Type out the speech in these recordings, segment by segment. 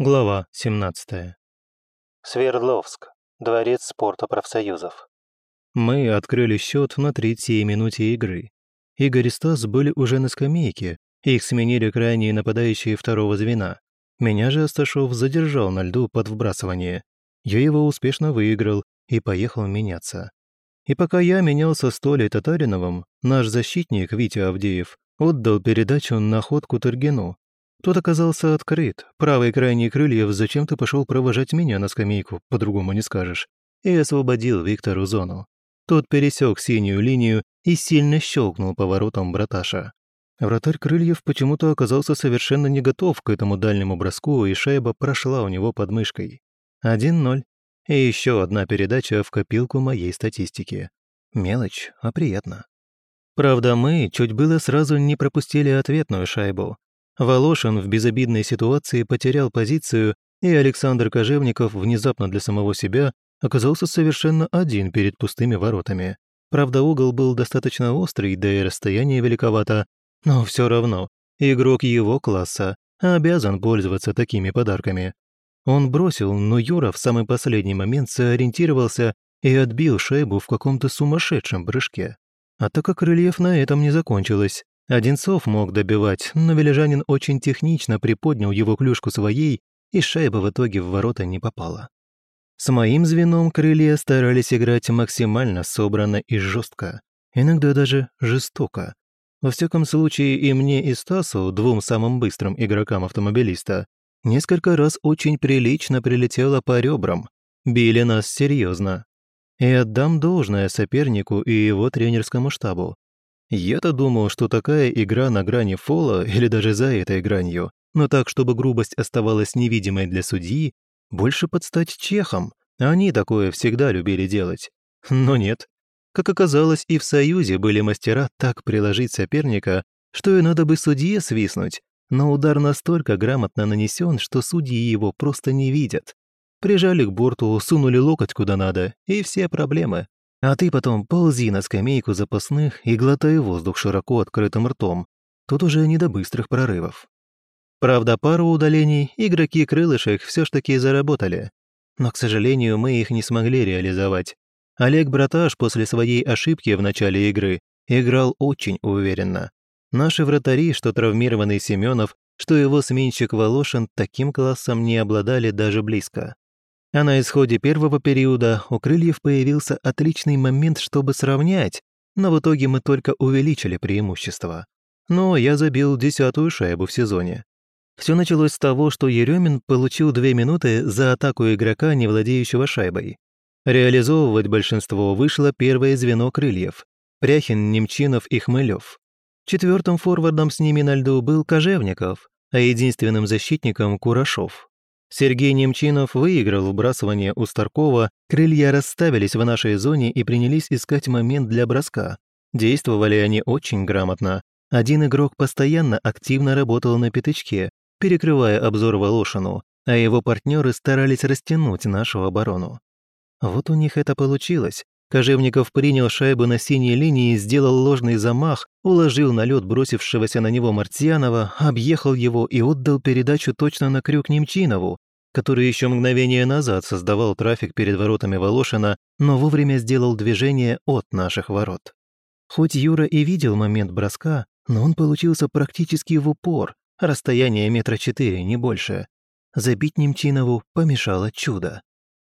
Глава 17. Свердловск. Дворец спорта профсоюзов. Мы открыли счет на третьей минуте игры. Игорь и Стас были уже на скамейке, их сменили крайние нападающие второго звена. Меня же Асташов задержал на льду под вбрасывание. Я его успешно выиграл и поехал меняться. И пока я менялся с Толей Татариновым, наш защитник Витя Авдеев отдал передачу на ходку Тургину, тот оказался открыт. Правый крайний крыльев зачем-то пошел провожать меня на скамейку, по-другому не скажешь, и освободил Виктору зону. Тот пересек синюю линию и сильно щелкнул поворотом браташа. Вратарь Крыльев почему-то оказался совершенно не готов к этому дальнему броску, и шайба прошла у него под мышкой. 1-0. И еще одна передача в копилку моей статистики. Мелочь, а приятно. Правда, мы чуть было сразу не пропустили ответную шайбу. Волошин в безобидной ситуации потерял позицию, и Александр Кожевников внезапно для самого себя оказался совершенно один перед пустыми воротами. Правда, угол был достаточно острый, да и расстояние великовато, но все равно игрок его класса обязан пользоваться такими подарками. Он бросил, но Юра в самый последний момент сориентировался и отбил шайбу в каком-то сумасшедшем прыжке. А так как рельеф на этом не закончилось, Одинцов мог добивать, но Вележанин очень технично приподнял его клюшку своей, и шайба в итоге в ворота не попала. С моим звеном крылья старались играть максимально собранно и жестко, иногда даже жестоко. Во всяком случае, и мне, и Стасу, двум самым быстрым игрокам автомобилиста, несколько раз очень прилично прилетело по ребрам. Били нас серьезно. И отдам должное сопернику и его тренерскому штабу. Я-то думал, что такая игра на грани фола или даже за этой гранью, но так, чтобы грубость оставалась невидимой для судьи, больше подстать чехам. Они такое всегда любили делать. Но нет. Как оказалось, и в Союзе были мастера так приложить соперника, что и надо бы судье свистнуть, но удар настолько грамотно нанесен, что судьи его просто не видят. Прижали к борту, сунули локоть куда надо, и все проблемы. А ты потом ползи на скамейку запасных и глотай воздух широко открытым ртом. Тут уже не до быстрых прорывов. Правда, пару удалений игроки крылышек все ж таки заработали. Но, к сожалению, мы их не смогли реализовать. Олег Браташ после своей ошибки в начале игры играл очень уверенно. Наши вратари, что травмированный Семенов, что его сменщик Волошин, таким классом не обладали даже близко. А на исходе первого периода у крыльев появился отличный момент, чтобы сравнять, но в итоге мы только увеличили преимущество. Но я забил десятую шайбу в сезоне. Все началось с того, что Еремин получил две минуты за атаку игрока, не владеющего шайбой. Реализовывать большинство вышло первое звено крыльев – Пряхин, Немчинов и Хмылев. Четвертым форвардом с ними на льду был Кожевников, а единственным защитником – Курашов. Сергей Немчинов выиграл вбрасывание у Старкова, крылья расставились в нашей зоне и принялись искать момент для броска. Действовали они очень грамотно. Один игрок постоянно активно работал на пятачке, перекрывая обзор Волошину, а его партнеры старались растянуть нашу оборону. Вот у них это получилось. Кожевников принял шайбу на синей линии, сделал ложный замах, уложил на лед бросившегося на него Мартьянова, объехал его и отдал передачу точно на крюк Немчинову, который еще мгновение назад создавал трафик перед воротами Волошина, но вовремя сделал движение от наших ворот. Хоть Юра и видел момент броска, но он получился практически в упор, расстояние метра четыре, не больше. Забить Немчинову помешало чудо.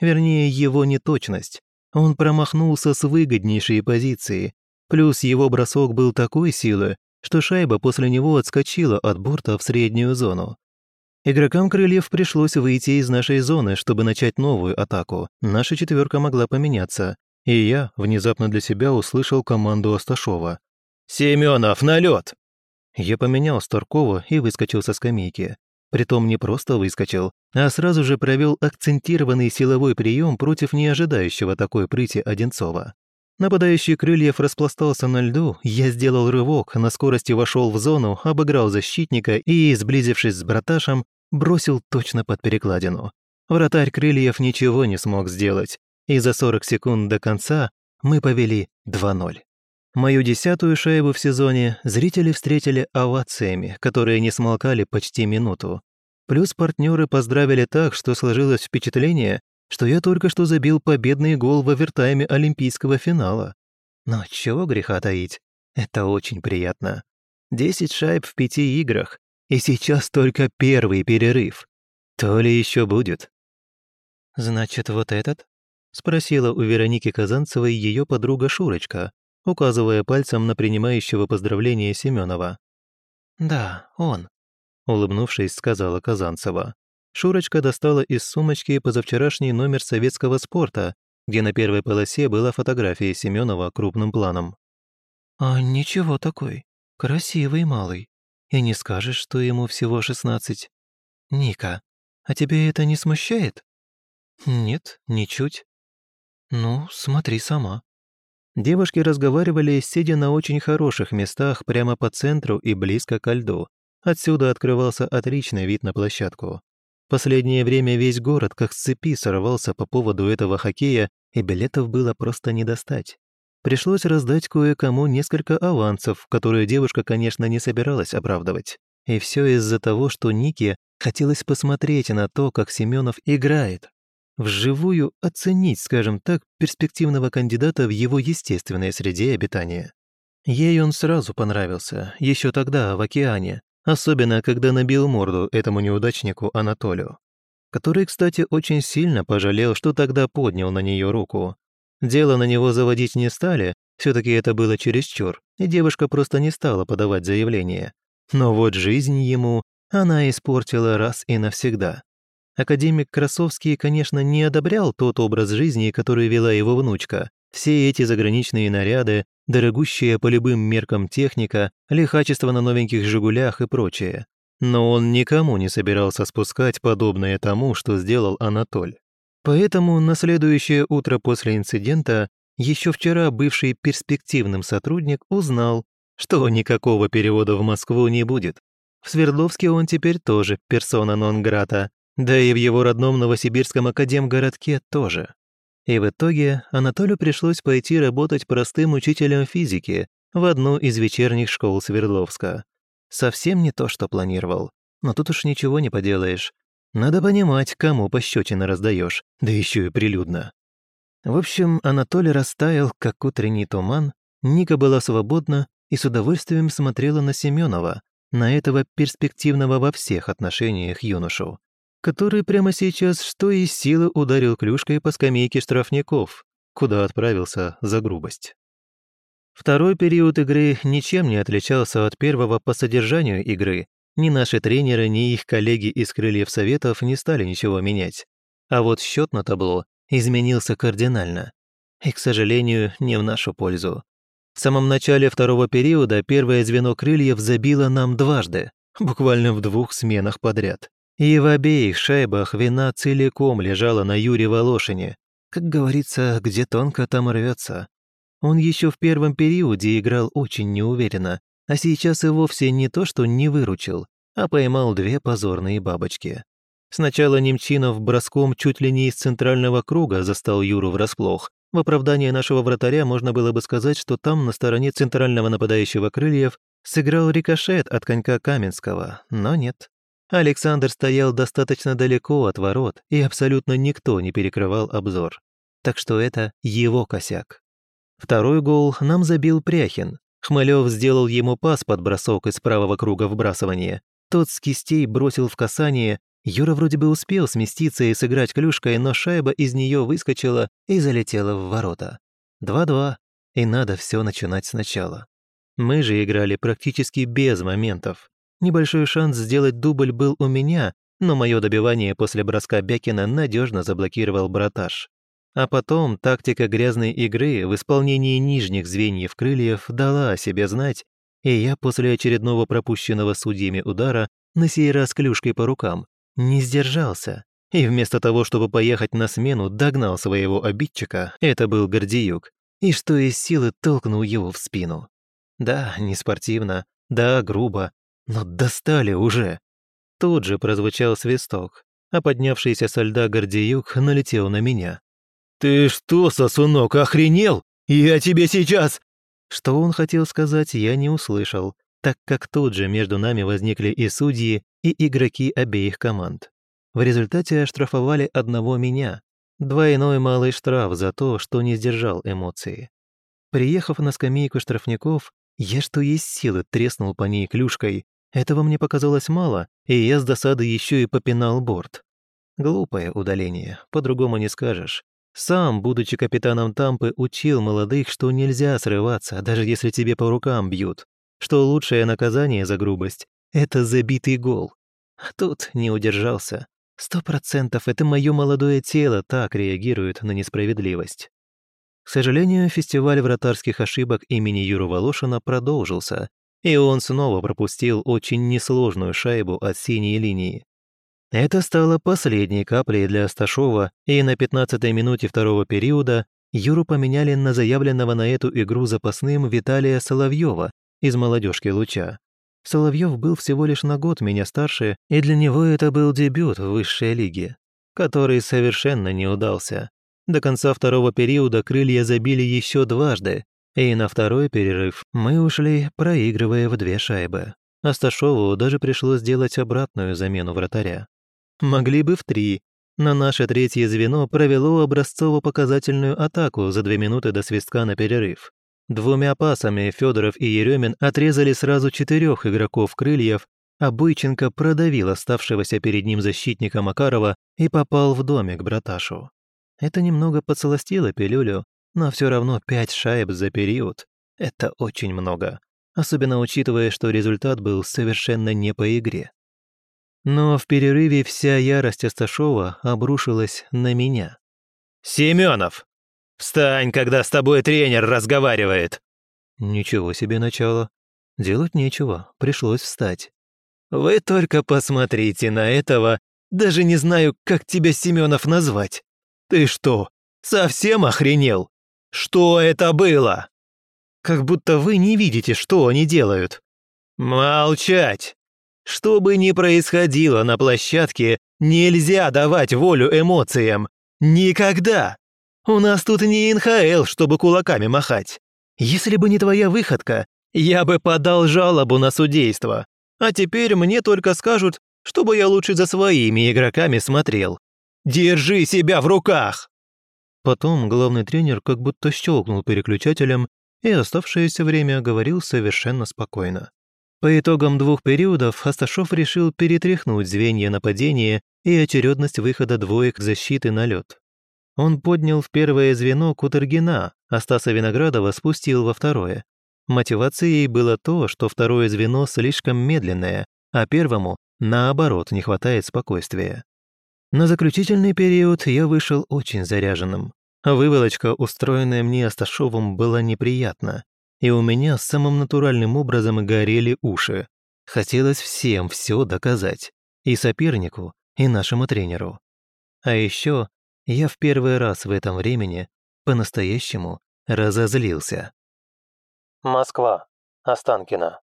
Вернее, его неточность. Он промахнулся с выгоднейшей позиции, плюс его бросок был такой силы, что шайба после него отскочила от борта в среднюю зону. Игрокам крыльев пришлось выйти из нашей зоны, чтобы начать новую атаку. Наша четверка могла поменяться, и я внезапно для себя услышал команду Асташова. «Семенов, на лед! Я поменял Старкова и выскочил со скамейки. Притом не просто выскочил, а сразу же провел акцентированный силовой прием против неожидающего такой прыти Одинцова. Нападающий Крыльев распластался на льду, я сделал рывок, на скорости вошел в зону, обыграл защитника и, сблизившись с браташем, бросил точно под перекладину. Вратарь Крыльев ничего не смог сделать, и за 40 секунд до конца мы повели 2-0. Мою десятую шайбу в сезоне зрители встретили овациями, которые не смолкали почти минуту. Плюс партнеры поздравили так, что сложилось впечатление, что я только что забил победный гол в овертайме олимпийского финала. Но чего греха таить, это очень приятно. Десять шайб в пяти играх, и сейчас только первый перерыв. То ли еще будет. «Значит, вот этот?» — спросила у Вероники Казанцевой ее подруга Шурочка, указывая пальцем на принимающего поздравления Семенова. «Да, он», — улыбнувшись, сказала Казанцева. Шурочка достала из сумочки позавчерашний номер советского спорта, где на первой полосе была фотография Семенова крупным планом. «А ничего такой. Красивый малый. И не скажешь, что ему всего шестнадцать. Ника, а тебе это не смущает?» «Нет, ничуть». «Ну, смотри сама». Девушки разговаривали, сидя на очень хороших местах прямо по центру и близко ко льду. Отсюда открывался отличный вид на площадку. Последнее время весь город как с цепи сорвался по поводу этого хоккея, и билетов было просто не достать. Пришлось раздать кое-кому несколько авансов, которые девушка, конечно, не собиралась оправдывать. И все из-за того, что Нике хотелось посмотреть на то, как Семенов играет. Вживую оценить, скажем так, перспективного кандидата в его естественной среде обитания. Ей он сразу понравился, еще тогда, в океане, особенно когда набил морду этому неудачнику Анатолию, который, кстати, очень сильно пожалел, что тогда поднял на нее руку. Дело на него заводить не стали, все таки это было чересчур, и девушка просто не стала подавать заявление. Но вот жизнь ему она испортила раз и навсегда. Академик Красовский, конечно, не одобрял тот образ жизни, который вела его внучка, все эти заграничные наряды, дорогущая по любым меркам техника, лихачество на новеньких «Жигулях» и прочее. Но он никому не собирался спускать подобное тому, что сделал Анатоль. Поэтому на следующее утро после инцидента еще вчера бывший перспективным сотрудник узнал, что никакого перевода в Москву не будет. В Свердловске он теперь тоже персона нон-грата, да и в его родном Новосибирском академгородке тоже. И в итоге Анатолию пришлось пойти работать простым учителем физики в одну из вечерних школ Свердловска. Совсем не то, что планировал. Но тут уж ничего не поделаешь. Надо понимать, кому пощечины раздаешь, да еще и прилюдно. В общем, Анатолий растаял, как утренний туман, Ника была свободна и с удовольствием смотрела на Семенова, на этого перспективного во всех отношениях юношу который прямо сейчас что из силы ударил клюшкой по скамейке штрафников, куда отправился за грубость. Второй период игры ничем не отличался от первого по содержанию игры. Ни наши тренеры, ни их коллеги из крыльев советов не стали ничего менять. А вот счет на табло изменился кардинально. И, к сожалению, не в нашу пользу. В самом начале второго периода первое звено крыльев забило нам дважды, буквально в двух сменах подряд. И в обеих шайбах вина целиком лежала на Юре Волошине. Как говорится, где тонко, там рвется. Он еще в первом периоде играл очень неуверенно, а сейчас и вовсе не то, что не выручил, а поймал две позорные бабочки. Сначала Немчинов броском чуть ли не из центрального круга застал Юру врасплох. В оправдании нашего вратаря можно было бы сказать, что там, на стороне центрального нападающего крыльев, сыграл рикошет от конька Каменского, но нет. Александр стоял достаточно далеко от ворот, и абсолютно никто не перекрывал обзор. Так что это его косяк. Второй гол нам забил Пряхин. Хмелев сделал ему пас под бросок из правого круга вбрасывания. Тот с кистей бросил в касание. Юра вроде бы успел сместиться и сыграть клюшкой, но шайба из нее выскочила и залетела в ворота. 2-2, и надо все начинать сначала. Мы же играли практически без моментов. Небольшой шанс сделать дубль был у меня, но мое добивание после броска Бякина надежно заблокировал браташ. А потом тактика грязной игры в исполнении нижних звеньев крыльев дала о себе знать, и я после очередного пропущенного судьями удара, на сей раз клюшкой по рукам, не сдержался. И вместо того, чтобы поехать на смену, догнал своего обидчика, это был Гордиюк, и что из силы толкнул его в спину. Да, не спортивно, да, грубо, но достали уже. Тут же прозвучал свисток, а поднявшийся со льда Гордеюк налетел на меня. «Ты что, сосунок, охренел? Я тебе сейчас...» Что он хотел сказать, я не услышал, так как тут же между нами возникли и судьи, и игроки обеих команд. В результате оштрафовали одного меня. Двойной малый штраф за то, что не сдержал эмоции. Приехав на скамейку штрафников, я что есть силы треснул по ней клюшкой. Этого мне показалось мало, и я с досады еще и попинал борт. Глупое удаление, по-другому не скажешь. Сам, будучи капитаном Тампы, учил молодых, что нельзя срываться, даже если тебе по рукам бьют. Что лучшее наказание за грубость — это забитый гол. А тут не удержался. Сто процентов это мое молодое тело так реагирует на несправедливость. К сожалению, фестиваль вратарских ошибок имени Юры Волошина продолжился, и он снова пропустил очень несложную шайбу от синей линии. Это стало последней каплей для Асташова, и на 15-й минуте второго периода Юру поменяли на заявленного на эту игру запасным Виталия Соловьева из молодежки Луча. Соловьев был всего лишь на год меня старше, и для него это был дебют в высшей лиге, который совершенно не удался. До конца второго периода крылья забили еще дважды, и на второй перерыв мы ушли, проигрывая в две шайбы. Асташову даже пришлось сделать обратную замену вратаря. Могли бы в три. Но наше третье звено провело образцово-показательную атаку за две минуты до свистка на перерыв. Двумя пасами Федоров и Еремин отрезали сразу четырех игроков крыльев, а Бойченко продавил оставшегося перед ним защитника Макарова и попал в домик браташу. Это немного подсластило пилюлю, но все равно пять шайб за период — это очень много, особенно учитывая, что результат был совершенно не по игре. Но в перерыве вся ярость Асташова обрушилась на меня. «Семенов! Встань, когда с тобой тренер разговаривает!» Ничего себе начало. Делать нечего, пришлось встать. «Вы только посмотрите на этого, даже не знаю, как тебя Семенов назвать. Ты что, совсем охренел? Что это было?» «Как будто вы не видите, что они делают». «Молчать! Что бы ни происходило на площадке, нельзя давать волю эмоциям. Никогда! У нас тут не НХЛ, чтобы кулаками махать. Если бы не твоя выходка, я бы подал жалобу на судейство. А теперь мне только скажут, чтобы я лучше за своими игроками смотрел. Держи себя в руках!» Потом главный тренер как будто щелкнул переключателем и оставшееся время говорил совершенно спокойно. По итогам двух периодов Асташов решил перетряхнуть звенья нападения и очередность выхода двоек защиты на лед. Он поднял в первое звено Кутергина, а Стаса Виноградова спустил во второе. Мотивацией было то, что второе звено слишком медленное, а первому, наоборот, не хватает спокойствия. На заключительный период я вышел очень заряженным. Выволочка, устроенная мне Асташовым, была неприятна и у меня самым натуральным образом горели уши. Хотелось всем все доказать. И сопернику, и нашему тренеру. А еще я в первый раз в этом времени по-настоящему разозлился. Москва. Останкино.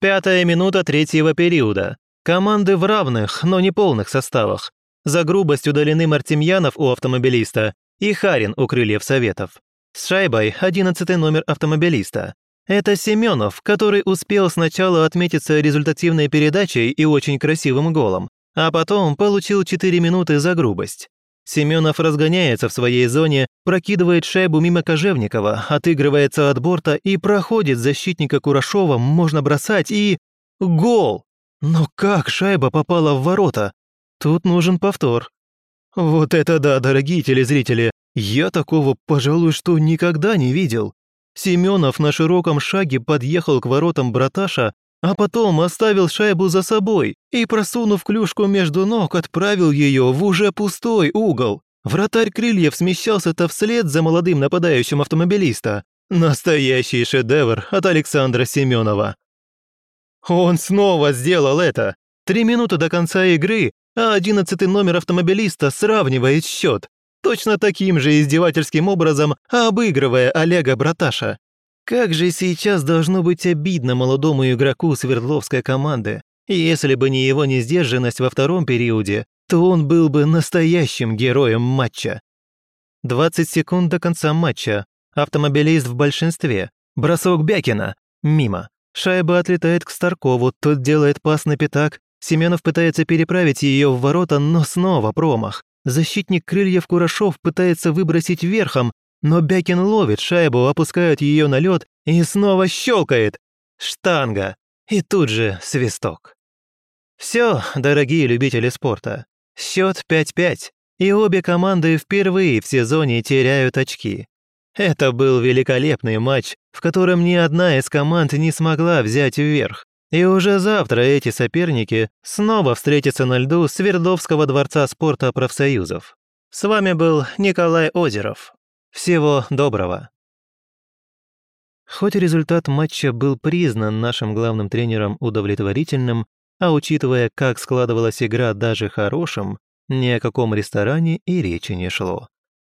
Пятая минута третьего периода. Команды в равных, но не полных составах. За грубость удалены Мартемьянов у автомобилиста и Харин у крыльев Советов. С шайбой одиннадцатый номер автомобилиста. Это Семенов, который успел сначала отметиться результативной передачей и очень красивым голом, а потом получил 4 минуты за грубость. Семенов разгоняется в своей зоне, прокидывает шайбу мимо Кожевникова, отыгрывается от борта и проходит защитника Курашова, можно бросать и... Гол! Но как шайба попала в ворота? Тут нужен повтор. Вот это да, дорогие телезрители! Я такого, пожалуй, что никогда не видел. Семенов на широком шаге подъехал к воротам браташа, а потом оставил шайбу за собой и, просунув клюшку между ног, отправил ее в уже пустой угол. Вратарь Крыльев смещался-то вслед за молодым нападающим автомобилиста. Настоящий шедевр от Александра Семенова. Он снова сделал это. Три минуты до конца игры, а одиннадцатый номер автомобилиста сравнивает счет точно таким же издевательским образом обыгрывая Олега Браташа. Как же сейчас должно быть обидно молодому игроку Свердловской команды. Если бы не его несдержанность во втором периоде, то он был бы настоящим героем матча. 20 секунд до конца матча. Автомобилист в большинстве. Бросок Бякина. Мимо. Шайба отлетает к Старкову, тот делает пас на пятак Семенов пытается переправить ее в ворота, но снова промах. Защитник крыльев Курашов пытается выбросить верхом, но Бякин ловит шайбу, опускает ее на лед и снова щелкает. Штанга. И тут же свисток. Все, дорогие любители спорта. Счет 5-5, и обе команды впервые в сезоне теряют очки. Это был великолепный матч, в котором ни одна из команд не смогла взять вверх. И уже завтра эти соперники снова встретятся на льду Свердловского дворца спорта профсоюзов. С вами был Николай Озеров. Всего доброго. Хоть результат матча был признан нашим главным тренером удовлетворительным, а учитывая, как складывалась игра даже хорошим, ни о каком ресторане и речи не шло.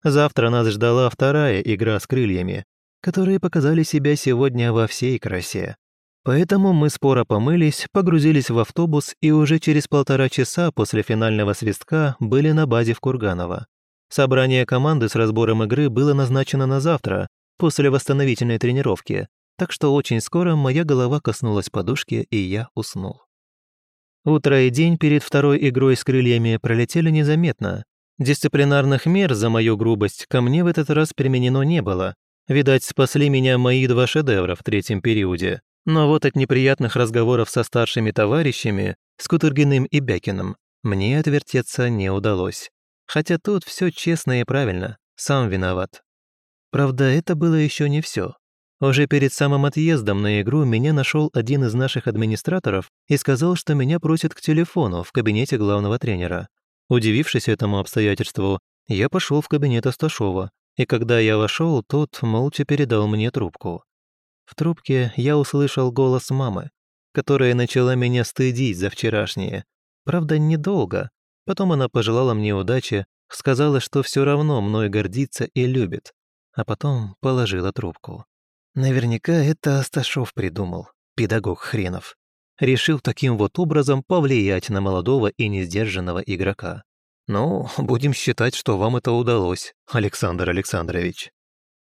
Завтра нас ждала вторая игра с крыльями, которые показали себя сегодня во всей красе. Поэтому мы споро помылись, погрузились в автобус и уже через полтора часа после финального свистка были на базе в Курганово. Собрание команды с разбором игры было назначено на завтра, после восстановительной тренировки, так что очень скоро моя голова коснулась подушки, и я уснул. Утро и день перед второй игрой с крыльями пролетели незаметно. Дисциплинарных мер за мою грубость ко мне в этот раз применено не было. Видать, спасли меня мои два шедевра в третьем периоде. Но вот от неприятных разговоров со старшими товарищами, с Кутыргиным и Бякиным, мне отвертеться не удалось. Хотя тут все честно и правильно, сам виноват. Правда, это было еще не все. Уже перед самым отъездом на игру меня нашел один из наших администраторов и сказал, что меня просят к телефону в кабинете главного тренера. Удивившись этому обстоятельству, я пошел в кабинет Асташова, и когда я вошел, тот молча передал мне трубку. В трубке я услышал голос мамы, которая начала меня стыдить за вчерашнее. Правда, недолго, Потом она пожелала мне удачи, сказала, что все равно мной гордится и любит, а потом положила трубку. Наверняка это Асташов придумал, педагог хренов. Решил таким вот образом повлиять на молодого и несдержанного игрока. Ну, будем считать, что вам это удалось, Александр Александрович.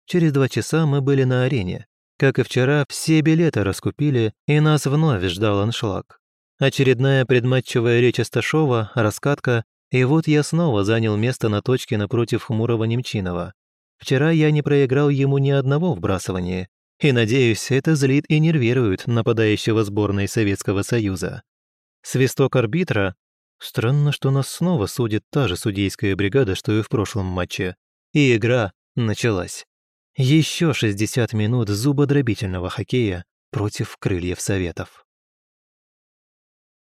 Через два часа мы были на арене. Как и вчера, все билеты раскупили, и нас вновь ждал аншлаг. Очередная предматчевая речь Асташова, раскатка, и вот я снова занял место на точке напротив хмурого Немчинова. Вчера я не проиграл ему ни одного вбрасывания, и, надеюсь, это злит и нервирует нападающего сборной Советского Союза. Свисток арбитра. Странно, что нас снова судит та же судейская бригада, что и в прошлом матче. И игра началась. Еще 60 минут зубодробительного хоккея против крыльев Советов.